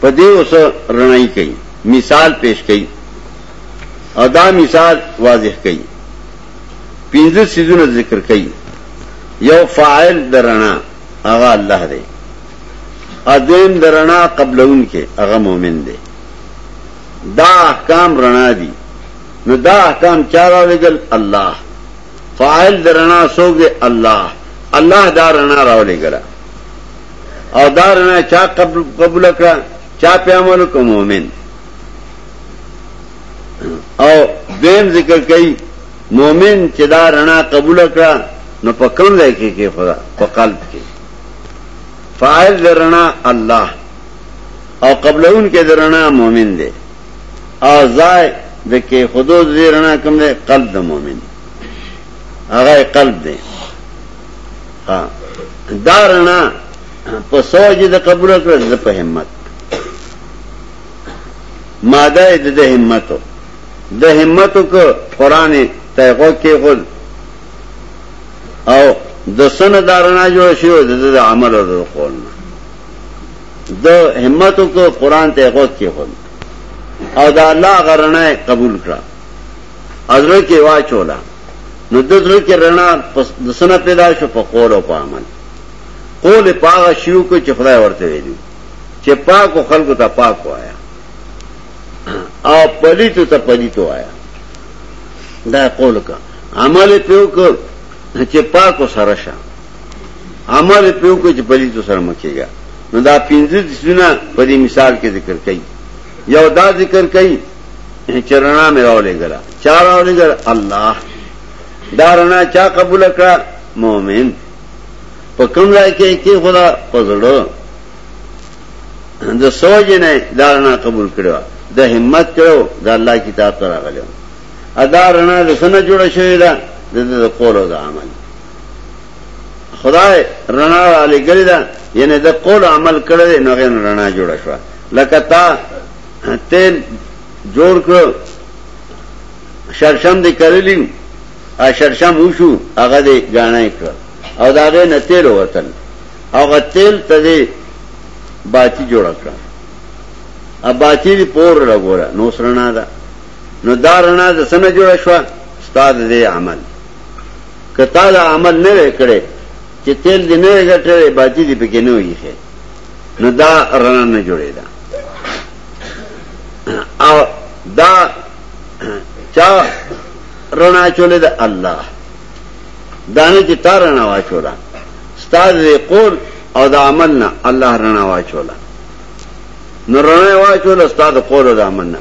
په دې اوس رڼای کوي مثال پیش کوي او دا مثال واضح کوي پنځه سيزونه ذکر کوي یو فاعل درنا هغه الله دی اذن درنا قبلون کې هغه مؤمن دی دا احکام رڼا دي نو دا احکام چاره لګل الله فاعل درنا سوګ الله الله دا رڼا راولې ګره او دا رڼا چا قبول کړه چا په عمل کوم مؤمن او دیم ذکر کوي مؤمن چې دا رڼا قبول کړه نو په کوم ځای کې کې خدا په قلب کې فاعل د رڼا الله او قبلون کې د رڼا مؤمن دی او ځای د کې خودو د رڼا کوم دی قلب د مؤمن هغه قلب دی ها دا رڼا په سوجي د قبول کړل د په همت ماده د د همتو د همتو کو قران ته غو کې غو او د سن دارنا جوړ شو د د عمل او د قول د همتو کو قران ته غو کې غو او دا الله غرنه قبول کړه ازړه کې واچولا نو د زړه کې رڼا د سنه پیدا شو په قول او په عمل قول پاغه شیو کو چې خدای ورته ویلي چې پاک او خلکو ته پاک وایا او پلیت ته پلیت وایا دا قول کا عمل پیو کو چې پاک او سره شه عمل پیو کو چې پلیت سره مکیږي نو دا پینځه سونه په دې مثال کې ذکر کړي یو دا ذکر کړي چې رڼا مې راولېږله چا راولېږله الله دا رڼا چا قبول کړه مؤمن په کوم ځای کې کې خدا پزړو د سوج نه دا رڼا قبول کړو د همت کړو د الله کتاب ته راغلو ادا رڼا د سنه جوړ شوې ده د قول او د عمل خدای رڼا علی ګری ده یعنی د قول عمل کړی نو غن رڼا جوړ شو لکه تا تیل جوړ کړو شرشم دې کړلی او شرشم وشو هغه دې غاڼه کړ او دا غې نه تیل وتل هغه تیل ته دې باتی جوړ کړ ا باتی دې پور لګورا نو سرنا دا نو دا رڼا د سن جوړ شو استاد دې عمل کتا دا عمل نه وکړي چې تیل دې نه غټره باتی دې پکې نه ویخه نو دا رڼا نه جوړې ده او دا چا رڼا چولې ده الله دانه چې تا رڼا واچولا ستاد دې قول او د عمل نه الله رڼا واچولا نو رڼا واچولا ستاد قول او د عمل نه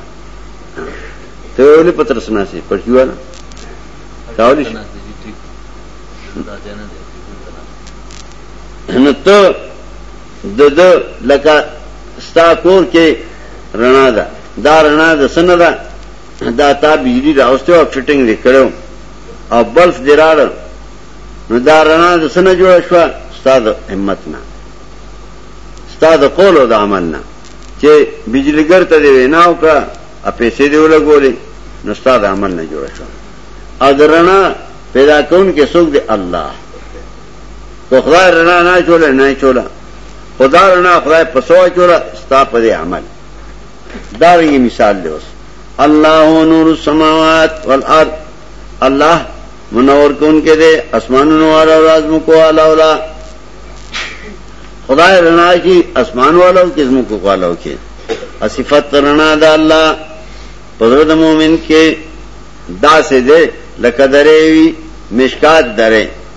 ته ولې پتر سناسي پټیواله دا ولې نو ته د د لکه ستا کور کې رڼا ده دا رڼا د سنه ده دا تا بجلی راوسته او فټینګ لیکړو او بلف دراړ نو دا رڼا د سنه جوړ شو ستا د همت نه ستا د قول او د عمل نه چې بجلیګر ته دی وینا وکړه ا پیسې دی ولګولې نو ستا د عمل نه جوړ شو او د رڼا پیدا کون کې څوک دی الله خو خدای رڼا نه چوله نه چوله خدا رڼا خدای په سوا چوله ستا په دې عمل دا رنګ مثال دی اوس الله نور السماوات والارض الله منور کون کې دې اسمانونو والا او لازم کو والا ولا خدای رڼا کی اسمان والا او کزم کو والا او کې صفات رڼا د الله پدرد مومن کې دا سه دې لکه درې وی مشکات درې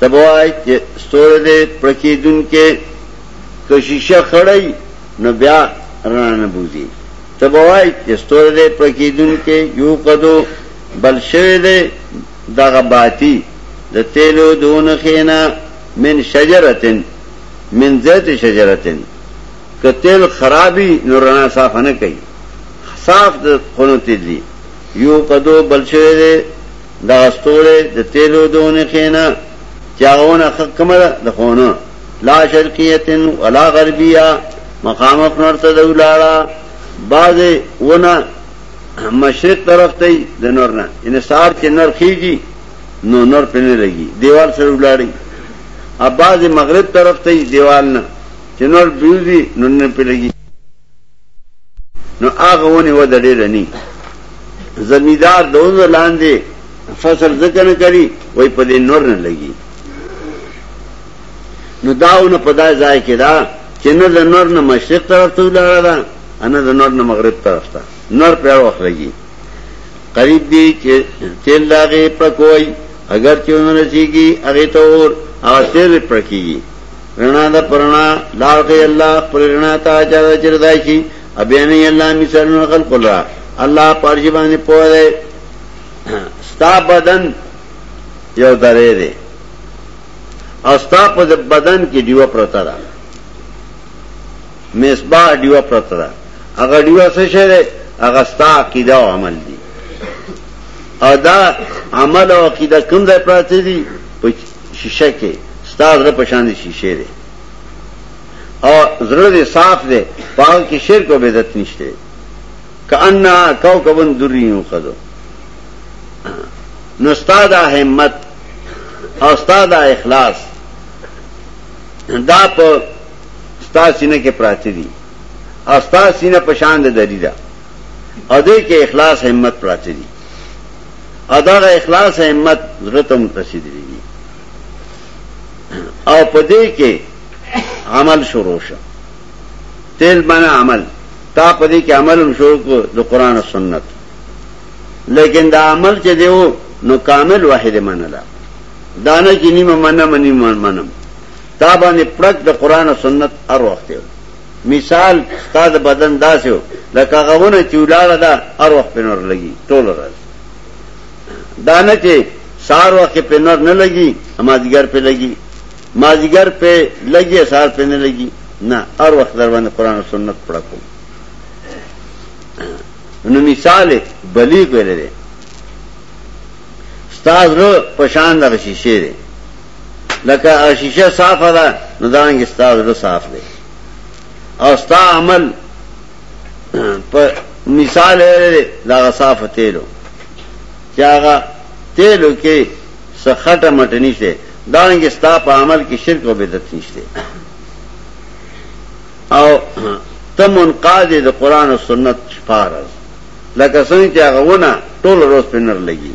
ته به وای چې ستوری دی پړکېدونکی، که شیشه خړوي نو بیا رڼا نه بوځي، ته به وای چې ستوری دی پړکېدونکی، یوقد بل شوی دی دغه باتی د تېلو د ونو خې نه، من شجرة من ذات شجرة، که تېل خراب وي نو رڼا صافه نه کوي، صاف د خونو تېل دي، یوقد بل شوی دی دغه ستوری د تیلو د اونې خینه چې هغه اونه خه کمه ده د خونه لا شرقیتن ولا غربیه مخامخ نورته د ولاړه بعضې اونه مشرق طرف ته د نور نه ان سار چې نور خیږي نو نور په نه لګي دیوال سره ولاړی اباز مغرب طرف ته دیوال نه چې نور بیوزي نو نه په لګي نو هغه ونی و د ډېر نه زمیدار دوز لاندې فصل ځکه نه کوي وای په دې نور نه لګي نو داونه په دای ځای کې دا چې نه د نور نه مشرق طرف ته لاړه ده نه د نور نه مغرب طرف ته نور په وخت لګي قریب دی چې تیل داغه پکوي اگر چې ونه رسیږي هغه ته اور او تیل پکېږي رنا دا پرنا لار خی اللہ پر رنا تا چاہتا چردائی شی ابیانی اللہ مثالون خلق اللہ اللہ پارشی باندې پوه دی ستا بدن یو درې دی او ستا په بدن کې دیو پرتا ده مصباح دیو پرتا ده هغه دیو څه شی دی هغه ستا عقیده او عمل دی او دا عمل او عقیده کوم ځای پراته دي شیشه کې ستا زړه په شان شیشه دی او زړه دې صاف دی پاو کې شرک او بدعت نشته کأننا کوكب دري يوقدو نو استاد همت او استاد اخلاص دا په استاد سینه کې پراته دي استاد سینه په شان د دری ده او دې کې اخلاص همت پراته دي اداغه اخلاص همت زړه ته متصدري او پدې کې عمل شروع شو تیل باندې عمل تا پدې کې عمل هم شروع کو د قران او سنت لیکن دا عمل چې دیو نو کامل واحد منله دانه کې نیمه منم نیمه منم تا باندې پړک د قران او سنت ار وخت مثال ستا د بدن داسې و لکه هغه ونه چې ولاړه ده هر وخت پرې نور لګي ټوله ورځ دا نه چې سهار وخت کې پرې نور نه لګي مازدیګر پرې لګي مازدیګر پرې لګي سهار پرې نه لګي نه هر وخت در باندې قرآن او سنت پړه کوم نو مثال بلیغ ویل دی ستاسو په شان دغه شیشه دی لکه شیشه صافه ده نو دارنګ ستا زړه صاف دی او ستا عمل په مثال لري دا صاف تیلو چې هغه تیلو کې سخټه مټ نشته دارنګ ستا په عمل کې شرک او بدعت نشته او تم انقاذ د قران او سنت شفار لکه څنګه چې هغه ونه ټول روز پنر لګي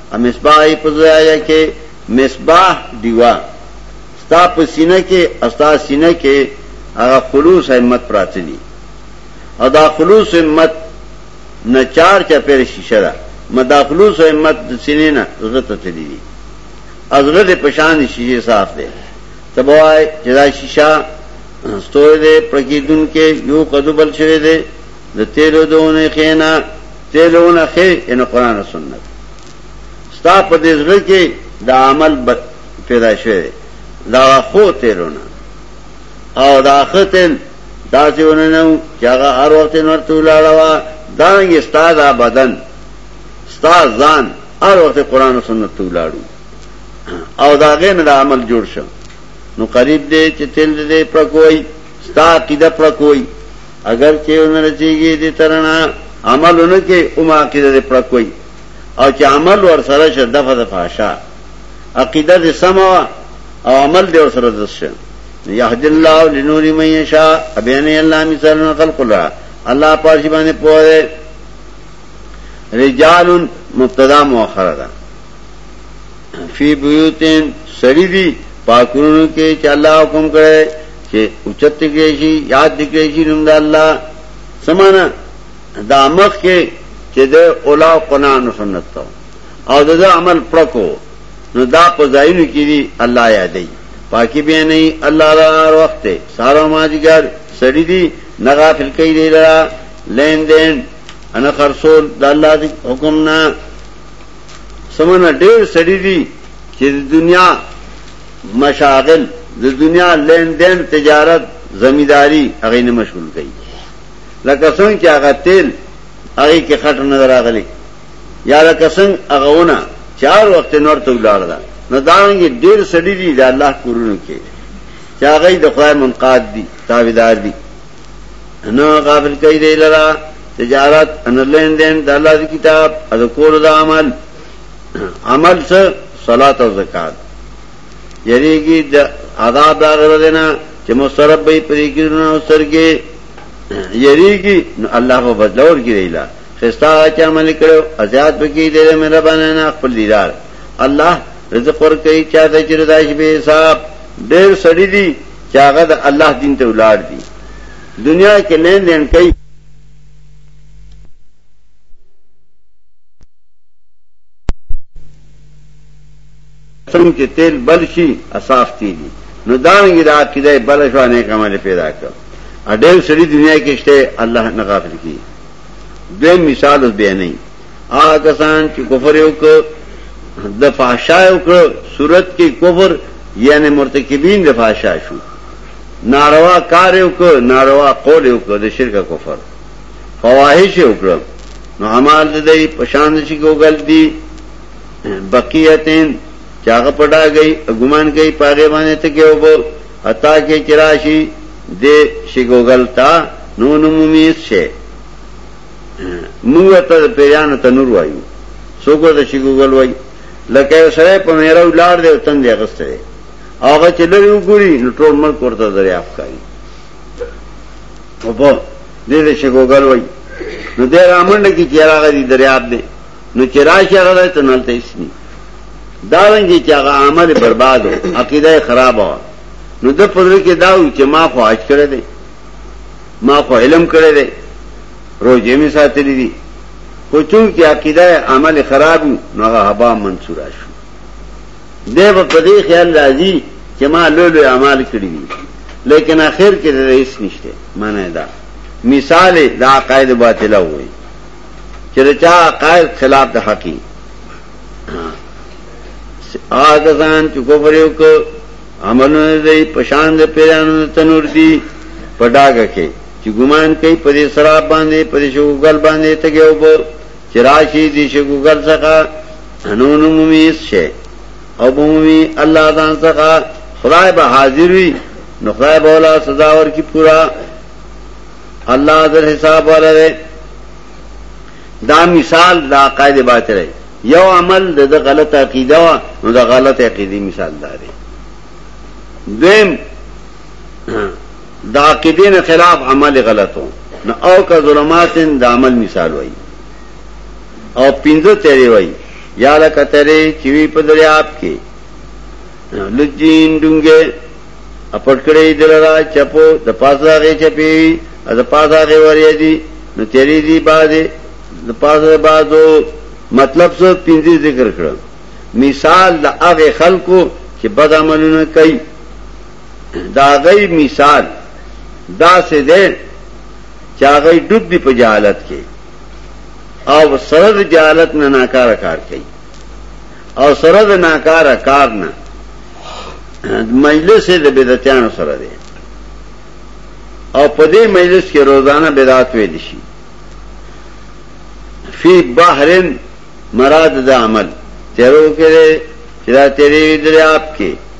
امصباحی په زړه کې مصباح دیوا ستا په سینه کې استا سینه کې هغه خلوص همت پراته دي او دا خلوص همت نه چار چا پیر شیشه ده مدا خلوص همت د سینې نه زړه ته تللی دي ازغه د پشان شیشه صاف ده تبوای چې دا شیشه ستوي ده پرګیدون کې یو قدو بل شوی ده د تیلو د اونې ښې نه تیل اونه ښې یعنی قرآن او سنت ستا په دې زړه کې د عمل پیدا شوی دا خو تیلونه او دا ښه تیل داسې ونه نه و چې هغه هر وخت یې نورته ولاړه وه دارنګې ستا دا بدن ستا ځان هر وخت قرآن او سنت ته ولاړو او دا غې نه د عمل جوړ شو نو قریب دی چې تیل دې پرکوي ستا عقیده پرکوي اګر چې ونه رسیږي دې ته رڼا، عمل ونه کړي اومه عقیده دې پړکوي او چې عمل ورسره شه دفع د فحشا، عقیده دې سمه وه او عمل دې ورسره درست شه، یهدی الله لنوره من یشاء، بیانوي الله مثالونه خلقو لره، الله په هر شي باندې پوه دی. رجال مبتدا مؤخره ده فی بیوتین سړی دی پاکونو کې چې الله حکم کړی چې اوچت کړی شي یاد کړی شي نوم د الله سمانه دا مخ کې چې د اولا قران او سنت ته او د عمل پړکو نو دا په ځایونو کې دي الله یادې پاکي به نه الله را وخت سارو ماجګر سړی دي نه غافل کوي دی لرا لین دین انا خرصول د الله دی حکم نه سمانه ډېر سړی دي چې د دنیا مشاغل د دنیا لین دین تجارت زمیداری هغه نه مشغول کړي لکه څنګه چې هغه تیل هغه کې خټه نه راغلي یا لکه څنګه هغه ونه چار وخت نور ته ولاړ ده نو دانګي ډیر سړي دي د الله کورونو کې چې هغه د خدای منقاد دي تابعدار دي نو غافل کوي دی لرا تجارت ان لین دین د الله کتاب او کول د عمل عمل څه صلات او زکات یریږي د عذاب دا غردنه چې مسترب به پرې کیږي او سرګي یریږي نو الله په بدلور کې دیلا خستا چې عمل کړو ازیات بکی دې مهربانه نه خپل دیدار الله رزق ور کوي چا ته چې دایش به حساب ډېر سړی دي چې هغه د الله دین ته ولاړ دي دنیا کې لین دین کوي څنګه چې تیل بل شي اصاف تیږي نو دانګي د عقیده بل شو نه کمال پیدا کړ اډل سړي دنیا کې شته الله نه غافل کی دوی مثال به نه هغه کسان چې کفر یو ک د فحشا یو ک صورت کې کفر یعنی مرتکبین د فحشا شو ناروا کار یو ک ناروا قول یو ک د شرک کفر فواحش وکړل نو همار د دی پشان شي ګوګل دی بقیتین چاغه پډا گئی ګمان گئی پاګې باندې ته کې وبو اتا کې چراشی د شي ګوګل تا نو نو ممیز شه موږ ته پیرانو تنور وایو څوک د شي ګوګل وایي لکه سره په میرا ولار دی تند غسته هغه چې لري وګوري نو ټول ملک ورته دریافت کوي اوبه دې ته چې ګوګل وای نو دې رامنډه کې چې راغه دي دریاب دی نو چې راشي هغه دی ته نلته هیڅ نه دا رنګي چې هغه عمل برباد و عقیده خراب و نو د پدری کې دا و چې ما خو حج کړی دی ما خو علم کړی دی روزې می ساتلې دي خو چون کې عقیده عمل خراب نو هغه هبا منصور شو دی به په دې خیال راځي چې ما لوی لوی اعمال کړي دي لیکن اخر کې رئیس نشته معنی دا مثال د عقاید باطله وي چې رچا عقاید خلاف د حقي هغه ځان چې کوبر یو کو عملونه دی پشان د پیرانو تنور دی پډاګه کې چې ګمان کوي په دې سره باندې په دې شوګل باندې ته ګیو چې راشي دې شګوګر څخه نو نو موميس شي او بومي الله دان څخه خدای به حاضر وي نو خدای به ولا سزا ورکی پورا الله در حساب ولره دا مثال دا قاعده باطل دی یو عمل د غلط عقیده نو د غلط عقیده مثال دی دویم د عقیدې نه خلاف عمل غلطو نو او که ظلماتن د عمل مثال وای او پنځه تیرې وای یا لکه تیرې چې وی په دریاب کې لجین ډونګه اپټکړې دلرا چپو د پاسه غي چپی د پاسه غي ورې دي نو تیرې دي بازه د پاسه بازو مطلب څه پنځه ذکر کړم مثال د هغه خلکو چې بد عملونه کوي داغی مثال دا سے دے چاغی ڈب دی پا جہالت کے او سرد جہالت نا ناکار کار کئی او سرد ناکار کار نا مجلس دے بدتیانو سر دے او په دې مجلس کې روزانه بدعت ویل شي فی بحرن مراد د عمل تیرو کې چې دا تیرې دریاب کې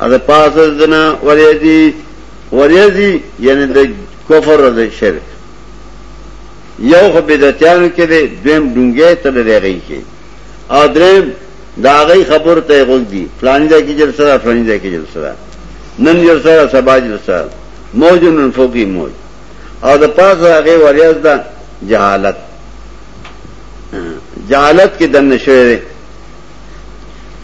ادا پاس دنا وریدی وریدی یعنی د کفر او د شرک یو خو بدعتانو کې دی دویم ډونګې ته لري کې او دریم دا غي خبر ته غوږ دی فلانی دا کې جلسه را فلانی دا کې جلسه را نن جلسه را سبا جلسه را موج نن فوقي موج او د پاس هغه وریاض دا جهالت جهالت کې دنه شوی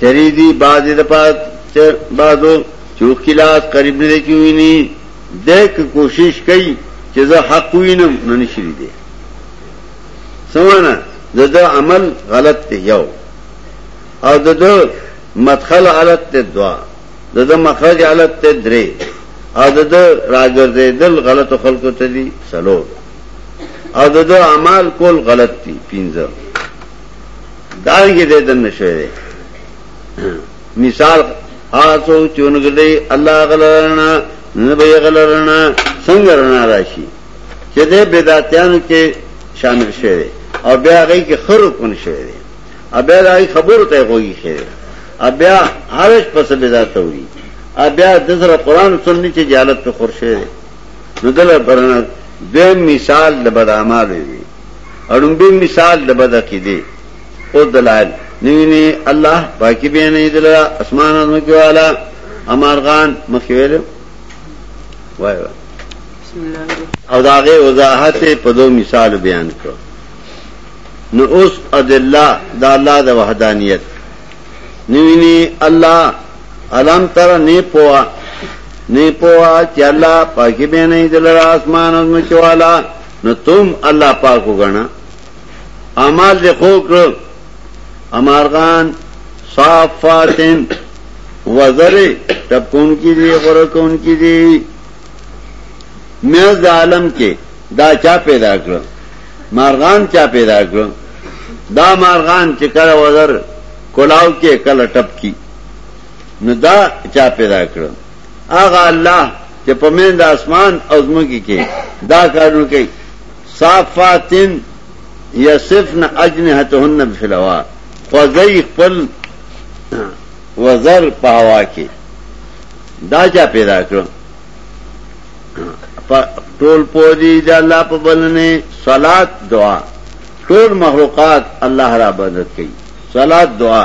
چری دی بازی د پات چر بازو چوک کی لاس قریب نه کی ویني دک کوشش کوي چې زه حق وینم نه نشری دی سمانه دغه عمل غلط دی یو او دغه مدخل غلط دی دوا دغه مخرج غلط دی درې او دغه راګرځې دل غلط خلکو ته دي سلو او دغه اعمال کول غلط دي پینځه دارنګه دې دن نشوي دي مثال آسو چونګړي الله غلرنا نه به غلرنا څنګه رڼا راشي چې دې بدعتيان کې شامل شوی او بیا هغه کې خرو کون شوی دی بیا هغه خبرو ته کوي شوی بیا هرڅ پس بدعت وي بیا د سره قران سنت چې جالت په خور شوی نو دل برنه دویم مثال د بدعمال وي اړومبی مثال د بد عقیده او دلایل نوینه الله پاکي به نه دل اسمان او مکه والا امر خان مخې ویل وای وای او داغه وضاحت په دو مثال بیان کړ نو اوس ادله د الله د وحدانیت نوینه الله علم تر نه پوا نه پوا چې الله پاکي به نه دل اسمان او مکه والا نو تم الله پاک وګڼه اعمال دې خو کړ امارغان صافاتن وزره ټپ کون کی دی غور کون کی دی میز د عالم کې دا چا پیدا کړ مارغان چا پیدا کړ دا مارغان چې کله وزر کولاو کې کله ټپ کی نو دا چا پیدا کړ هغه الله چې په مین د اسمان او زمکه کې دا کارونه کوي صافاتن یصفن اجنحتهن بفلوا خوځي خپل وزر په هوا کې دا چا پیدا کړو ټول پوری د الله په بلنه صلات دعا ټول مخلوقات الله را عبادت کوي صلات دعا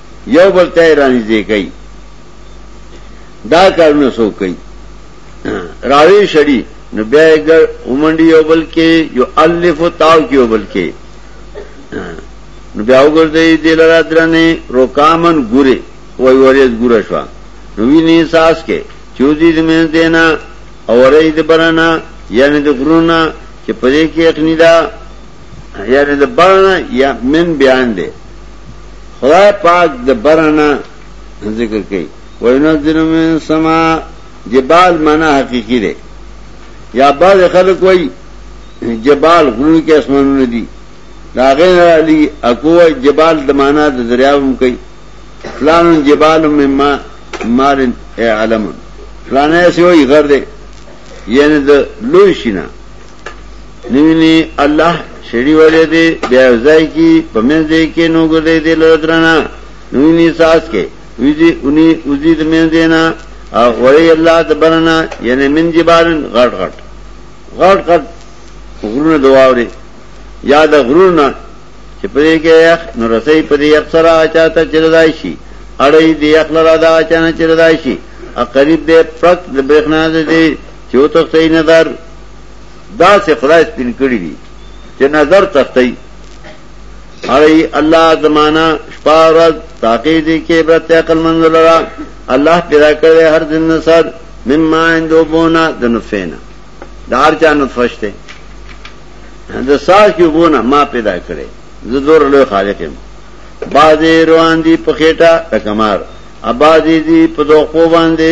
یو بل ته رانږدې کوي دا کارونه څوک کوي راوي شړي نو بیا ګر اومنډي یو بل کې یو الف او تاو کې یو بل کې نو بیا وګرځي د لاره درنه روکامن ګوري وای ورید ګور شو نو ویني ساس کې چوزي د مې دینا اورې د برنا یعنی د غرونه چې پدې کې اخنی دا یعنی د برنا یا من بیان دی خدای پاک د برنا ذکر کوي وینزل من سما جبال معنا حقیقی دی یا بعض خلک وای جبال غرونو کې اسمانونه دي دا غیر علی اكو جبال د معنا د دریاوم کوي فلان جبال مما مار علم فلانه سوی غر دی یعنی د لوی شینه نوینی الله شړی ولې دې بیا ځای کی پمن دې کې نو ګرځې دې لودرنا نوینی ساس کې ویزی اونی وزی د من دینا او غړی الله د برنا یعنی من جبارن غټ غټ غټ غټ غرونه دواوري یا د غرونه چې پرې کې یخ نو رسې پرې یخ سره چاته چردای شي اړې دې یخ لرا دا چانه چردای شي ا قریب دې پرک د برخنا دې چې وته صحیح نظر داسې خدای سپین کړی دي چې نظر تختی اړی الله زمانہ شپه ورځ تاکي دي کې برت عقل منځ لرا الله پیدا کړی هر دن سر مما اندو بونا د نفینا دار چا نفشته د ساس کې بونا ما پیدا کړی زه دور له خالق يم بازي روان دي په خېټه تکمار ابازي دي په دوخو باندې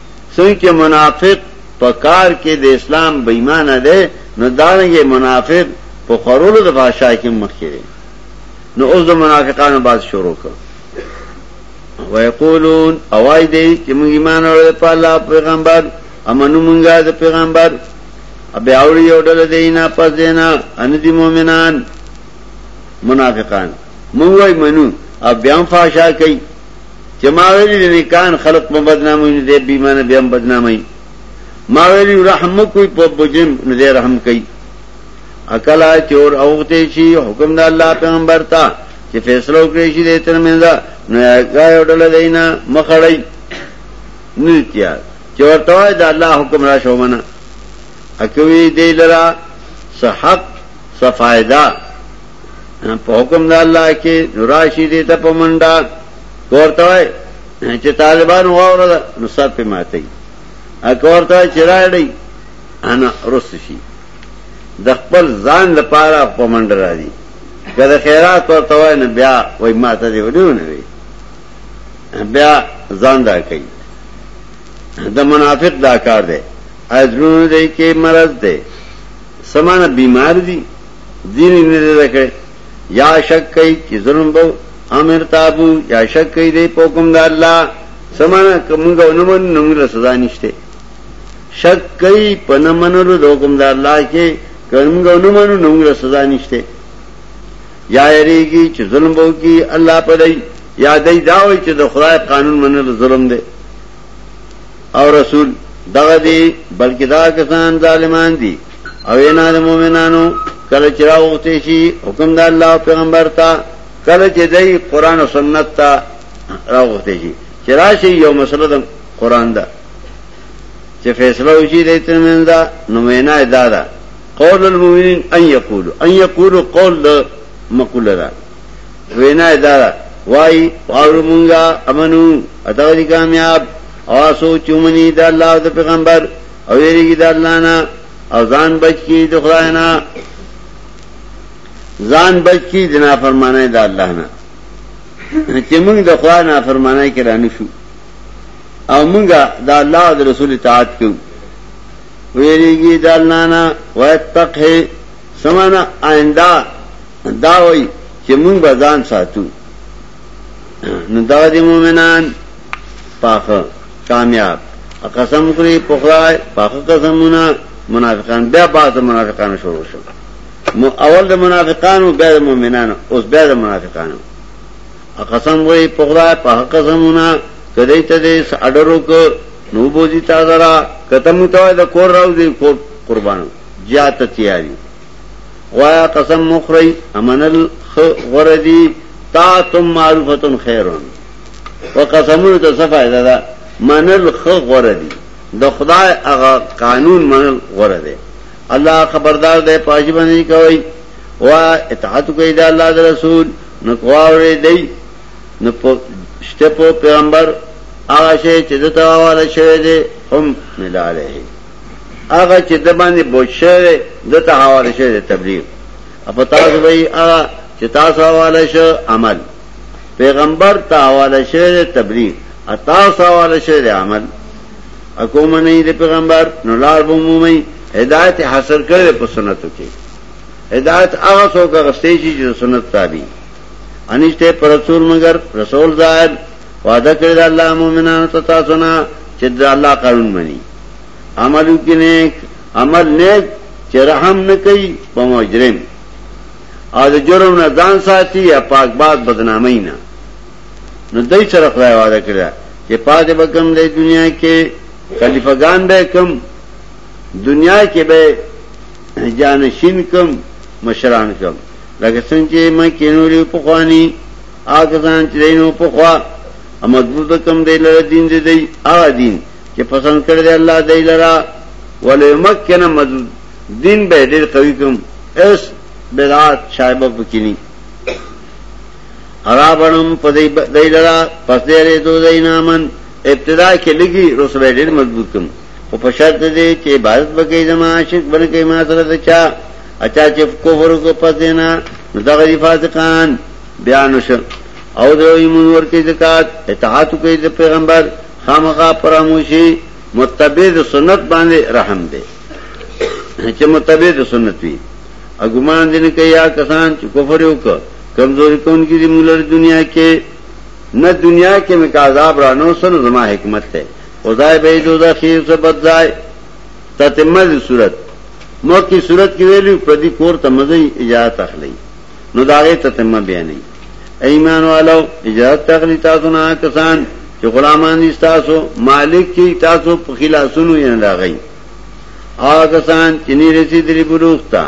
څنکه منافق په کار کې د اسلام بېمانه دی نو دارنګه منافق په خورولو د فحشا کې مخکې دی نو اوس د منافقانو باز شروع کړ ويقولون اوای دی چې موږ ایمان اورل په الله پیغمبر امنو موږ د پیغمبر ابي اوري یو ډول دینا پس دینا ان دي مؤمنان منافقان موږ وای منو او بیا فحشا کوي چې ما ویلي د نیکان خلق په بدناموي نو دی بیمانه بیا هم بدناموي ما ویلي رحم کوي په بجرم نو دی رحم کوي عقل آئے چور اوغتے شی حکم دا اللہ پیغمبر تا چې فیصلو کړی شي د ترمنځ نو هغه یو ډول دینا مخړی نه تیار چې ورته وای دا الله حکم را شو منه اکوي دی لرا صحق صفایدا په حکم د الله کې راشي دې ته پمنډا ورته چې طالبان واورل نو سر په ماته یې اکورته چې راړي انا رس شي د خپل ځان لپاره پمنډ را دي کله خیرات ورته وای نه بیا وای ماته دی ودیونه وی بیا ځان دا کوي د منافق دا کار دی ازرونه دی کې مرض دی سمانه بیمار دي ځینې نه دی زده کړی یا شک کوي چې ظلم به امر تابو یا شک کوي دی په حکم د الله سمانه کومګه ونمن نومره سزا نشته شک کوي په نه منلو د حکم د الله کې کومګه ونمن نومره سزا نشته یا یریږي چې ظلم به کوي الله په دی یا دای دا وایي چې د خدای قانون منل ظلم دی او رسول دغه دی بلکې دا کسان ظالمان دي او اینا د مؤمنانو کله چې راوته شي حکم د الله او پیغمبر ته کله چې دای قران او سنت ته راوته شي چې راشي یو مسله د قران ده چې فیصله وشي د ترمن دا نو مینا ادا ده قول المؤمنین ان یقولوا ان یقولوا قول د مقوله ده وینا ادا ده وای او مونږه امنو اتاو دي کامیاب او سوچ منی د الله او د پیغمبر او یریږي د الله نه او ځان بچ کی د خدای نه ځان بچ کی د نافرمانه د الله نه چې موږ د خدای نافرمانه کې را نشو او موږ د الله او د رسول اطاعت کوو ویریږي د الله نه واتقه سمانا آئنده دا وای چې موږ به ځان ساتو نو دا دي مؤمنان پاخه کامیاب قسم خوري په خدای پاخه قسمونه منافقان بیا بعض د منافقانو شروع شو مو اول د منافقانو بیا د مؤمنانو اوس بیا د منافقانو قسم وای په خدای پاخه قسمونه کدی ته دې اډرو کو نو بوزي تا درا کته مو ته د کور راو دي کور قربانو جات تیاری وایا قسم مخری امنل خ غردی تا تم معروفتن خیرون په قسمونو ته څه فائدہ ده منل خو غوړه دي د خدای هغه قانون منل غوړه دي الله خبردار دی پاجي باندې کوي وا اطاعت کوي د الله د رسول نو کوي دی نو شته په پیغمبر هغه شی چې د تاواله شوی دی هم ملاله هغه چې د باندې بوشره د تاواله شوی دی تبلیغ اپ تاسو به هغه چې تاسو حواله شو عمل پیغمبر ته حواله شوی دی تبلیغ اتا حواله شوی دی عمل اکو منی دی پیغمبر نو لار به مومي هدایت حاصل کړي په سنتو کې هدایت هغه څوک غستې شي چې سنت تابع انشته پر رسول مگر رسول ظاهر وعده کړی الله مؤمنانو ته تاسو نه چې د الله قانون مني عمل وکړي عمل نیک چې رحم نه کوي په مجرم او د جرم نه ځان ساتي یا پاک باز بدنامي نه نو دای سره خدای وعده کړی چې پاتې به کم دی دنیا کې خلیفګان به کم دنیا کې به جانشین کم مشران کم لکه څنګه چې ما کینوري په خواني هغه ځان چې دینو په خوا مضبوط کم دی لره دین دی هغه دین چې پسند کړی الله دی لره ولې مکه نه مضبوط دین به ډیر قوی کوم اس بدعات شایبه پکینی ارا بنم پدای دای لرا پس دې لري دو دای نامن ابتدا کې لګي روس به ډیر مضبوط کوم او په شرط دې چې عبادت وکړي زما عاشق بن کې ما سره ته چا اچا چې کوفر کو پس دینا دغه فاسقان بیان شو او دوی مون ورکې زکات اطاعت کوي د پیغمبر خامخا پراموشي متبع سنت باندې رحم دی چې متبع د سنت وي اګمان دین کې یا کسان چې کفر یو ک کمزوري کون کې د مولر دنیا کې نه دنیا کې مې کا عذاب رانو سن زما حکمت ته خدای به دوزه خیر څه بدځای تتمه د صورت مو کی صورت کې ویلو پردي کور ته مزي اجازه تخلي نو داغه تتمه بیانې ایمان والو اجازت تخلی تاسو نه کسان چې غلامان دي تاسو مالک چې تاسو په خلاصونو یې راغی او کسان چې نه رسیدلی بلوغ ته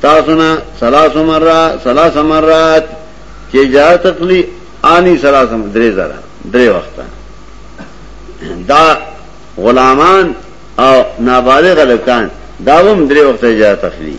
تاسو نه ثلاث مره ثلاث مرات چې اجازت تخلی آنی ثلاث درې زره درې وخته دا غلامان او نابالغ لکان داوم درې وخته اجازت تخلی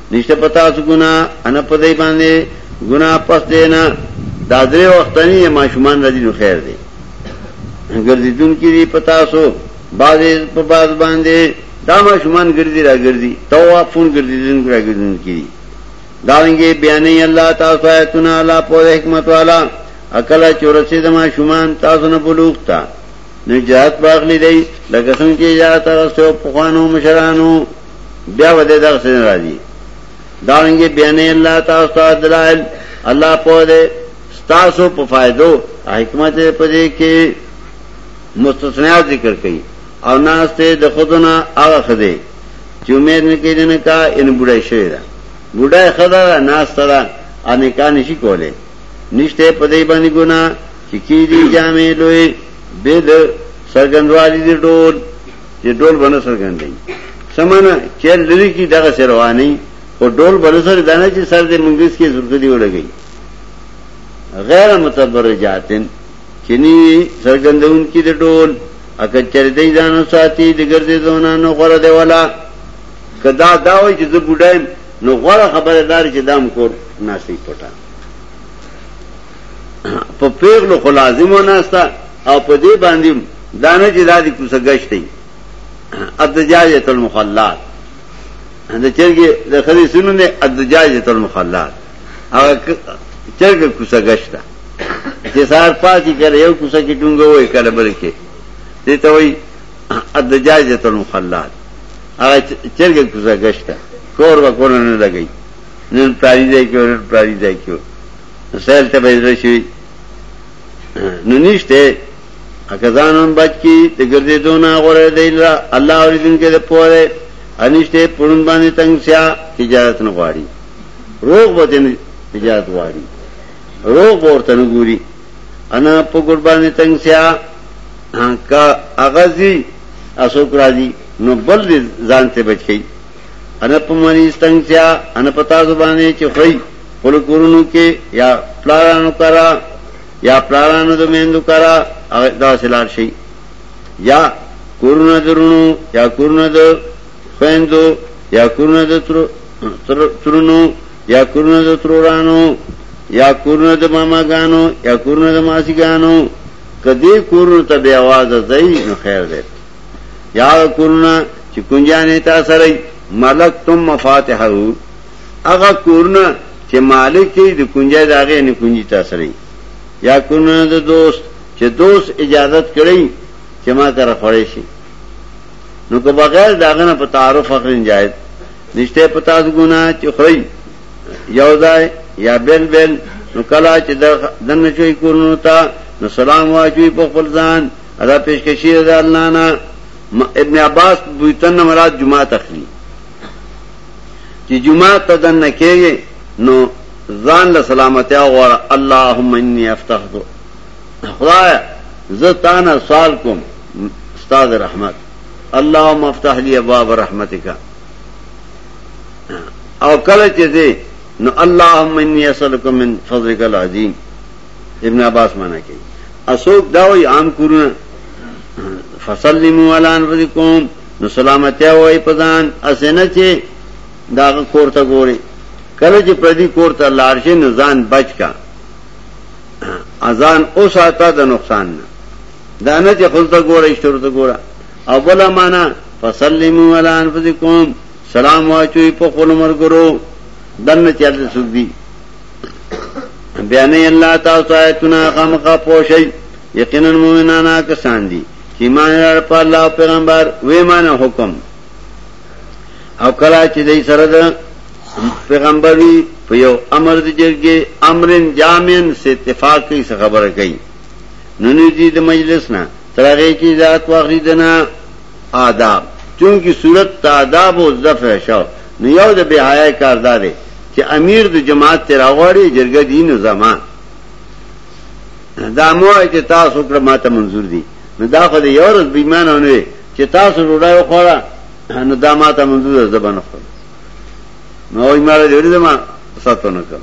نشته پتا سو ګنا ان په دې باندې ګنا پس دینا دا درې وخت نه ماشومان راځي نو خیر دی ګرځیدون کې دی پتا سو بازې په باز باندې دا ماشومان ګرځي را ګرځي توافون ګرځیدون را ګرځیدون کې دی داونګي بیانې الله تاسو آیتونه الله په حکمت والا عقل چورسي د ماشومان تاسو نه بلوغ تا نجات باغلی دی لکه څنګه چې یا تاسو په خوانو مشرانو بیا وته دا څنګه راځي دا رنګه بیانې الله تعالی تعالی دلائل الله په دې تاسو په فائدو حکمت په دې کې مستثنا ذکر کړي او ناس ته د خودونه هغه خده چې امید نه کېد نه کا ان بډای شوی دا بډای خدا ناس ترا ان کا نشي کوله نشته په دې باندې ګنا چې کې دي جامې لوی بيد سرګندوالي دي ټول چې ډول باندې څرګندې سمانه چې لری کی دغه سروانی او ډول باندې سره دانه چې سر دې منګس کې زړه دی ولګي غیر متبرجاتن چنی سرګندون کې د ډول اکه چر دې ځان ساتي د ګرځې دونه نو غره دی ولا کدا دا وای چې زه بډایم نو غره خبردار چې دام کور ناشې پټا په پیغلو خو لازمو ناشتا او په دې باندې هم دا نه چې دا دې کوڅه ګشت دی الدجاجه المخلات د چرګې د خدي سونو نه الدجاجه المخلات هغه چرګ کوڅه ګشت ده چې سار پاتې کړ یو کوڅه کې ټونګه وای کړه بل کې دې ته وای الدجاجه المخلات هغه چرګ کوڅه ګشت ده کور وکونه نه لګي نن پلاری ځای کې ورن پلاری ځای کې سهل ته به درشي نو نشته اګه ځان هم بچ کی د ګرځې دونه غوړې دی الله اوریدونکو د پوره انشته پړون باندې تنگ سیا تجارت نه غواړي روغ به تجارت غواړي روغ ورته نه ګوري انا په قربانې تنگ سیا کا اغازي اسوک راځي نو بل ځان ته بچ کی انا په مانی تنگ سیا انا پتا زبانه چې خړی خپل کورونو کې یا پلارانو کرا یا پلارانو د میندو کرا هغه داسې لار شي یا کورونه درونو یا کورونه د خويندو یا کورونه د ترونو یا کورونه د ترورانو یا کورونه د ماماګانو یا کورونه د ماسیګانو کدی کورونه ته به आवाज ځای نو خیر دی یا کورونه چې کنجانې تاسو لري ملک تم مفاتحه هغه کورونه چې مالک یې د کنجای د هغې نه کنجي تا سره یا کورونه د دوست چې دوست اجازت کړی چې ما سره خوړې شي نو که بغیر داغه نه په تعارف اخرین جایز نشته پتا د ګنا چې خړی یو ځای یا بل بل نو کلا چې دنه شوی کورونه تا نو سلام واجوي په خپل ځان ادا پیشکشی ده الله نه ابن عباس بوتن مراد جمعه تخلی چې جمعه ته دنه کېږي نو ځان له سلامتیا غواړه اللهم انی افتخذ خدای زه تانه سوال کوم استاد رحمت اللهم افتح لي ابواب رحمتک او کله چې دې نو اللهم انی اسالک من فضلک العظیم ابن عباس معنی کوي اسوک دا وی عام کورونه فصلیمو علی انفسکم نو سلامتیا وای په ځان اسنه چې دا کور ته ګوري کله چې پردي کور ته لاړ شي نو ځان بچ کا اذان او ساته د نقصان نه دا نه چې خپل ته ګوري شروع ته ګورا او بل معنا فسلموا علی انفسکم سلام واچوي په خپل مرګرو دنه چلته سګ دي بیانې الله تعالی آیتونه غمخه پوشي یقینا مومنانا کسان دي ایمان لار په الله او پیغمبر وې معنی حکم او کلا چې دې سره ده پیغمبر وی په یو امر د جرګې امرن جامن سے اتفاق کوي څه خبره کوي نو نه دي د مجلس نه ترغه کی ذات واخلي دنا آداب چونکی صورت تعداب او ضعف شو نو یو د بے حیا کاردار چې امیر د جماعت تیراغړي جرګه دین زمان دا مو چې تاسو کړه ماته منظور دي نو دا خو د یو ورځ بیمانه نه وي چې تاسو ډوډۍ وخوړه نو دا ماته منظور ده زبانه خو نو یې مال دې ورته ما ساتو نه کړ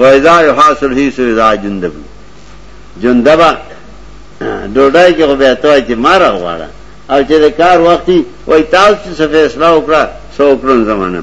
وایدا یو حاصل هي سو دا جندب جندبا ډوډۍ کې خو به ته چې مار غواړه او چې د کار وختي وای تاسو چې فیصله وکړه سو کړن زمانه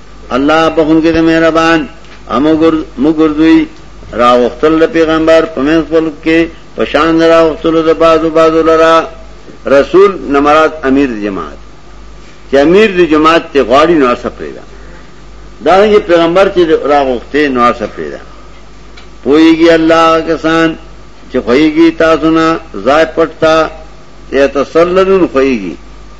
الله بخون کې د مهربان امګر مګردوی راوختل د پیغمبر په منځ خپل کې پشان راوختل د بازو بازو لرا رسول نمرات امیر جماعت چې امیر د جماعت ته غاړي نو اثر پیدا دا یې پیغمبر چې راغوخته نو اثر پیدا پويږي الله کسان چې خوېږي تاسو نه ځای پټتا یا تسللون خوېږي